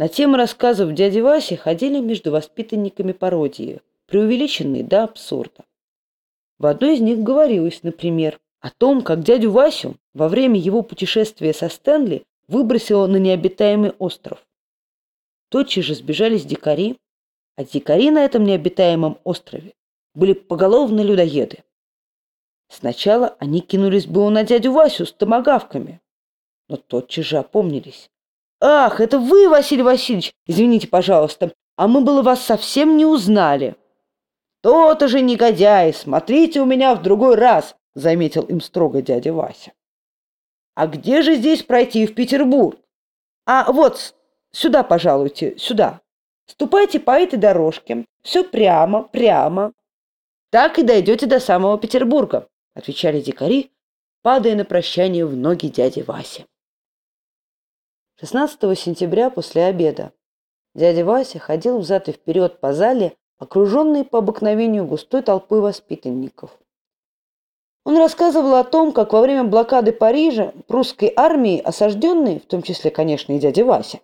На тему рассказов дяди Васи ходили между воспитанниками пародии, преувеличенные до абсурда. В одной из них говорилось, например, о том, как дядю Васю во время его путешествия со Стэнли выбросило на необитаемый остров. Тотчас же сбежались дикари, а дикари на этом необитаемом острове были поголовно людоеды. Сначала они кинулись было на дядю Васю с томогавками, но тотчас же опомнились. «Ах, это вы, Василий Васильевич! Извините, пожалуйста, а мы было вас совсем не узнали!» «То-то же негодяй! Смотрите у меня в другой раз!» — заметил им строго дядя Вася. «А где же здесь пройти в Петербург?» «А вот сюда, пожалуйте, сюда. Ступайте по этой дорожке. Все прямо, прямо. Так и дойдете до самого Петербурга», — отвечали дикари, падая на прощание в ноги дяди Васи. 16 сентября после обеда дядя Вася ходил взад и вперед по зале, окруженный по обыкновению густой толпой воспитанников. Он рассказывал о том, как во время блокады Парижа прусской армии осажденные, в том числе, конечно, и дядя Вася,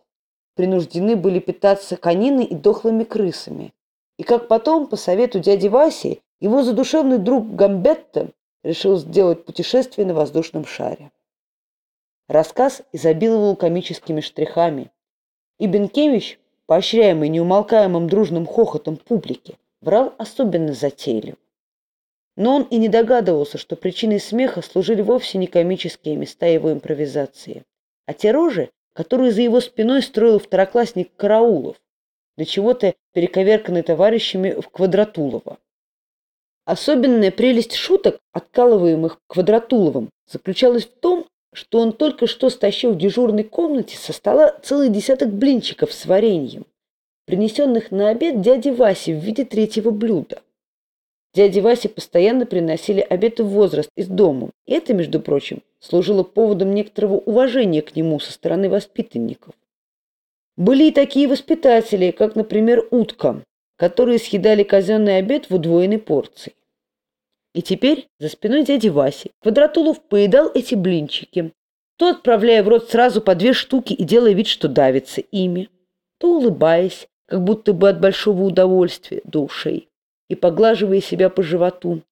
принуждены были питаться кониной и дохлыми крысами, и как потом, по совету дяди Васи, его задушевный друг Гамбетто решил сделать путешествие на воздушном шаре. Рассказ изобиловал комическими штрихами. И Бенкевич, поощряемый неумолкаемым дружным хохотом публики, врал особенно затейливо. Но он и не догадывался, что причиной смеха служили вовсе не комические места его импровизации, а те рожи, которые за его спиной строил второклассник Караулов, для чего-то перековерканный товарищами в Квадратулово. Особенная прелесть шуток, откалываемых Квадратуловым, заключалась в том, что он только что стащил в дежурной комнате со стола целый десяток блинчиков с вареньем, принесенных на обед дяде Васе в виде третьего блюда. Дяде Васе постоянно приносили обеды в возраст из дома, и это, между прочим, служило поводом некоторого уважения к нему со стороны воспитанников. Были и такие воспитатели, как, например, утка, которые съедали казенный обед в удвоенной порции. И теперь за спиной дяди Васи Квадратулов поедал эти блинчики, то отправляя в рот сразу по две штуки и делая вид, что давится ими, то улыбаясь, как будто бы от большого удовольствия до ушей, и поглаживая себя по животу,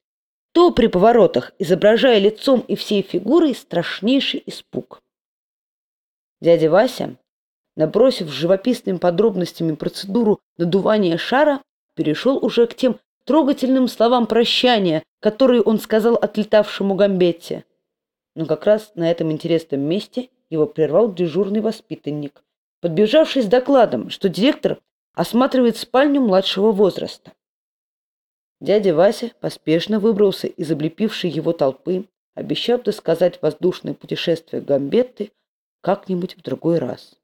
то при поворотах, изображая лицом и всей фигурой страшнейший испуг. Дядя Вася, набросив живописными подробностями процедуру надувания шара, перешел уже к тем трогательным словам прощания, которые он сказал отлетавшему Гамбетте. Но как раз на этом интересном месте его прервал дежурный воспитанник, подбежавший с докладом, что директор осматривает спальню младшего возраста. Дядя Вася поспешно выбрался из облепившей его толпы, обещав досказать воздушное путешествие Гамбетты как-нибудь в другой раз.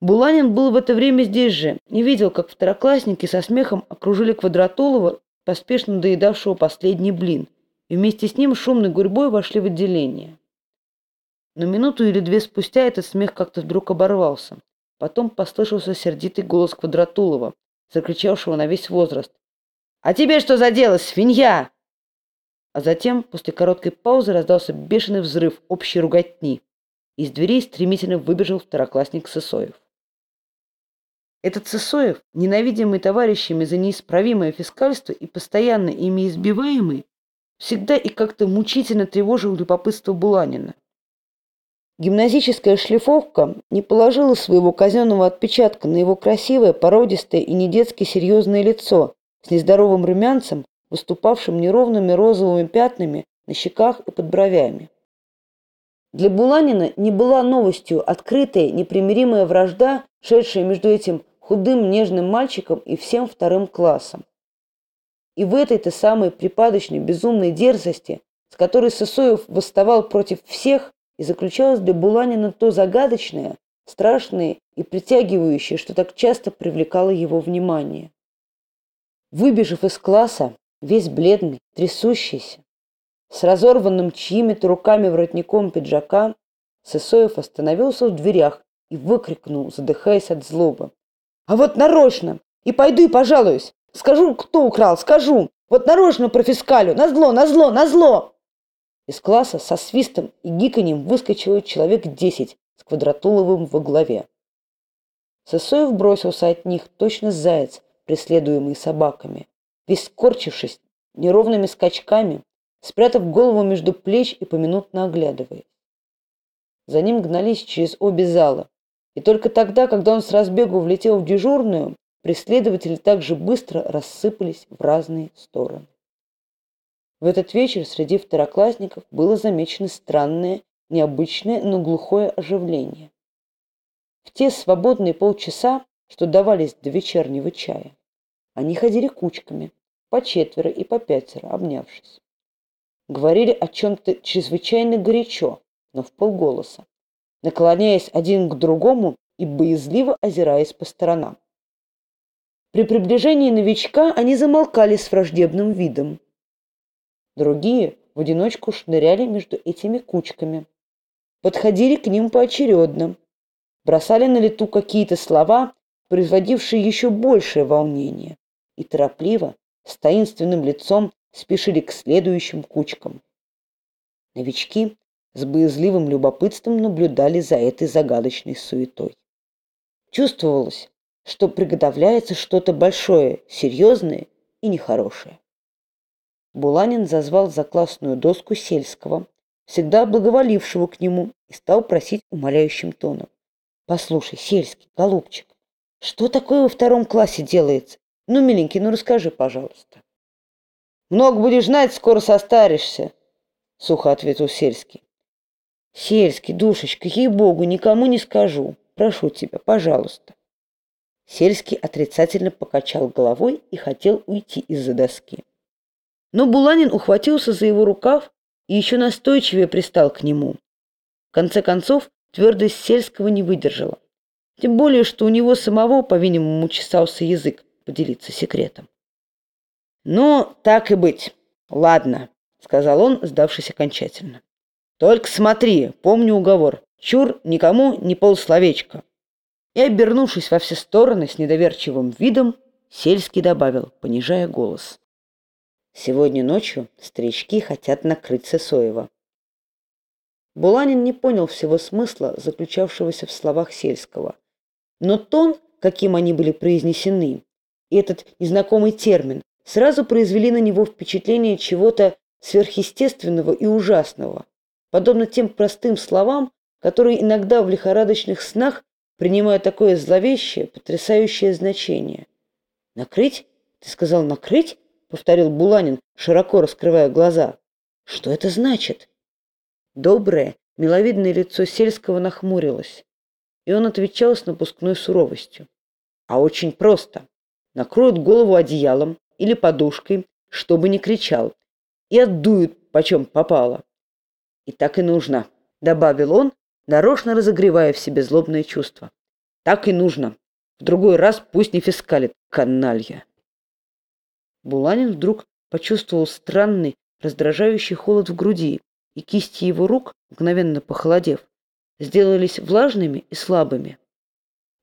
Буланин был в это время здесь же и видел, как второклассники со смехом окружили Квадратулова, поспешно доедавшего последний блин, и вместе с ним шумной гурьбой вошли в отделение. Но минуту или две спустя этот смех как-то вдруг оборвался. Потом послышался сердитый голос Квадратулова, закричавшего на весь возраст. «А тебе что за дело, свинья?» А затем, после короткой паузы, раздался бешеный взрыв общей руготни. Из дверей стремительно выбежал второклассник Сысоев. Этот Сысоев, ненавидимый товарищами за неисправимое фискальство и постоянно ими избиваемый, всегда и как-то мучительно тревожил любопытство Буланина. Гимназическая шлифовка не положила своего казенного отпечатка на его красивое, породистое и недетски серьезное лицо с нездоровым румянцем, выступавшим неровными розовыми пятнами на щеках и под бровями. Для Буланина не была новостью открытая, непримиримая вражда, шедшая между этим худым нежным мальчиком и всем вторым классом. И в этой-то самой припадочной безумной дерзости, с которой Сысоев восставал против всех, и заключалось для Буланина то загадочное, страшное и притягивающее, что так часто привлекало его внимание. Выбежав из класса, весь бледный, трясущийся, с разорванным чьими-то руками воротником пиджака, Сысоев остановился в дверях и выкрикнул, задыхаясь от злобы. А вот нарочно. И пойду и пожалуюсь. Скажу, кто украл, скажу. Вот нарочно профискалю. Назло, назло, назло. Из класса со свистом и гиканьем выскочило человек десять с Квадратуловым во главе. Сысоев бросился от них, точно заяц, преследуемый собаками, весь скорчившись неровными скачками, спрятав голову между плеч и поминутно оглядываясь. За ним гнались через обе зала, и только тогда, когда он с разбегу влетел в дежурную, преследователи так же быстро рассыпались в разные стороны. В этот вечер среди второклассников было замечено странное, необычное, но глухое оживление. В те свободные полчаса, что давались до вечернего чая, они ходили кучками, по четверо и по пятеро, обнявшись. Говорили о чем-то чрезвычайно горячо, но в полголоса, наклоняясь один к другому и боязливо озираясь по сторонам. При приближении новичка они замолкали с враждебным видом, Другие в одиночку шныряли между этими кучками. Подходили к ним поочередно. Бросали на лету какие-то слова, производившие еще большее волнение. И торопливо, с таинственным лицом, спешили к следующим кучкам. Новички с боязливым любопытством наблюдали за этой загадочной суетой. Чувствовалось, что приготовляется что-то большое, серьезное и нехорошее. Буланин зазвал за классную доску сельского, всегда благоволившего к нему, и стал просить умоляющим тоном. «Послушай, сельский, голубчик, что такое во втором классе делается? Ну, миленький, ну расскажи, пожалуйста». «Много будешь знать, скоро состаришься», — сухо ответил сельский. «Сельский, душечка, ей-богу, никому не скажу. Прошу тебя, пожалуйста». Сельский отрицательно покачал головой и хотел уйти из-за доски. Но Буланин ухватился за его рукав и еще настойчивее пристал к нему. В конце концов, твердость сельского не выдержала. Тем более, что у него самого, по-видимому, чесался язык поделиться секретом. «Ну, так и быть. Ладно», — сказал он, сдавшись окончательно. «Только смотри, помни уговор. Чур никому не полсловечка». И, обернувшись во все стороны с недоверчивым видом, Сельский добавил, понижая голос. Сегодня ночью старички хотят накрыть Сысоева. Буланин не понял всего смысла, заключавшегося в словах сельского. Но тон, каким они были произнесены, и этот незнакомый термин сразу произвели на него впечатление чего-то сверхъестественного и ужасного, подобно тем простым словам, которые иногда в лихорадочных снах принимают такое зловещее, потрясающее значение. «Накрыть? Ты сказал накрыть?» повторил Буланин, широко раскрывая глаза. Что это значит? Доброе, миловидное лицо сельского нахмурилось, и он отвечал с напускной суровостью. А очень просто. Накроют голову одеялом или подушкой, чтобы не кричал, и отдуют, почем попало. И так и нужно, добавил он, нарочно разогревая в себе злобное чувство. Так и нужно. В другой раз пусть не фискалит, каналья. Буланин вдруг почувствовал странный, раздражающий холод в груди, и кисти его рук, мгновенно похолодев, сделались влажными и слабыми.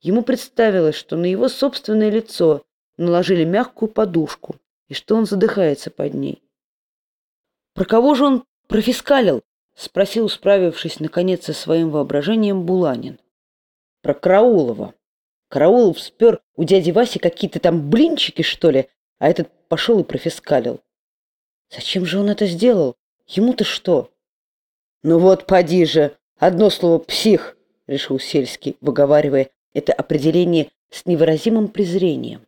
Ему представилось, что на его собственное лицо наложили мягкую подушку, и что он задыхается под ней. «Про кого же он профискалил?» — спросил, справившись, наконец, со своим воображением Буланин. «Про Караулова. Караулов спер у дяди Васи какие-то там блинчики, что ли, а этот пошел и профискалил. Зачем же он это сделал? Ему-то что? Ну вот, поди же, одно слово «псих», решил Сельский, выговаривая это определение с невыразимым презрением.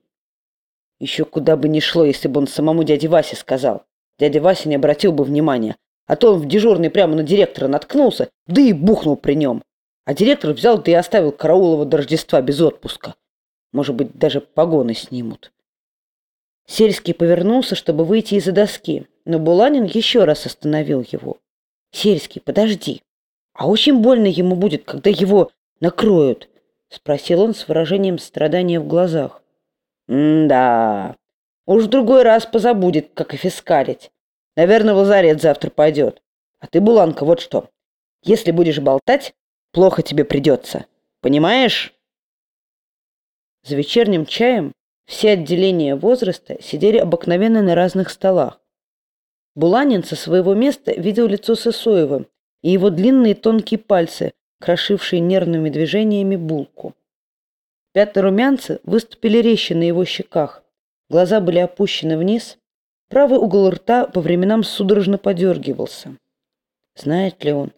Еще куда бы ни шло, если бы он самому дяде Васе сказал. Дядя Вася не обратил бы внимания, а то он в дежурный прямо на директора наткнулся, да и бухнул при нем. А директор взял да и оставил Караулова до Рождества без отпуска. Может быть, даже погоны снимут. Сельский повернулся, чтобы выйти из-за доски, но Буланин еще раз остановил его. «Сельский, подожди. А очень больно ему будет, когда его накроют?» — спросил он с выражением страдания в глазах. «М-да. Уж в другой раз позабудет, как и фискалить. Наверное, в лазарет завтра пойдет. А ты, Буланка, вот что. Если будешь болтать, плохо тебе придется. Понимаешь?» За вечерним чаем все отделения возраста сидели обыкновенно на разных столах. Буланин со своего места видел лицо Сысоева и его длинные тонкие пальцы, крошившие нервными движениями булку. Пятна румянца выступили резче на его щеках. Глаза были опущены вниз. Правый угол рта по временам судорожно подергивался. Знает ли он?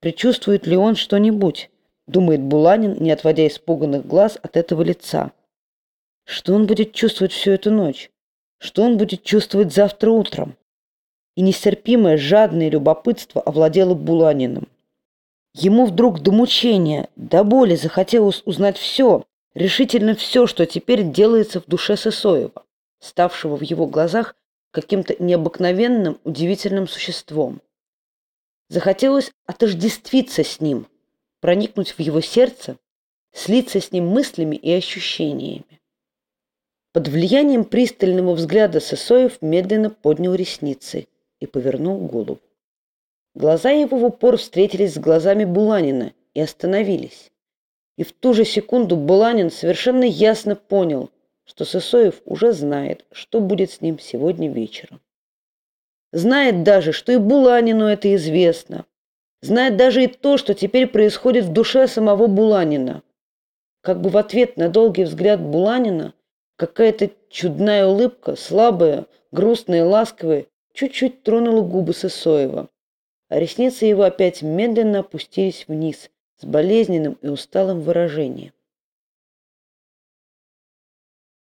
Причувствует ли он что-нибудь? Думает Буланин, не отводя испуганных глаз от этого лица. Что он будет чувствовать всю эту ночь? Что он будет чувствовать завтра утром? И нестерпимое жадное любопытство овладело Буланиным. Ему вдруг до мучения, до боли захотелось узнать все, решительно все, что теперь делается в душе Сысоева, ставшего в его глазах каким-то необыкновенным, удивительным существом. Захотелось отождествиться с ним, проникнуть в его сердце, слиться с ним мыслями и ощущениями. Под влиянием пристального взгляда Сысоев медленно поднял ресницы и повернул голову. Глаза его в упор встретились с глазами Буланина и остановились. И в ту же секунду Буланин совершенно ясно понял, что Сысоев уже знает, что будет с ним сегодня вечером. Знает даже, что и Буланину это известно. Знает даже и то, что теперь происходит в душе самого Буланина. Как бы в ответ на долгий взгляд Буланина какая-то чудная улыбка, слабая, грустная, ласковая, чуть-чуть тронула губы Сысоева а ресницы его опять медленно опустились вниз с болезненным и усталым выражением.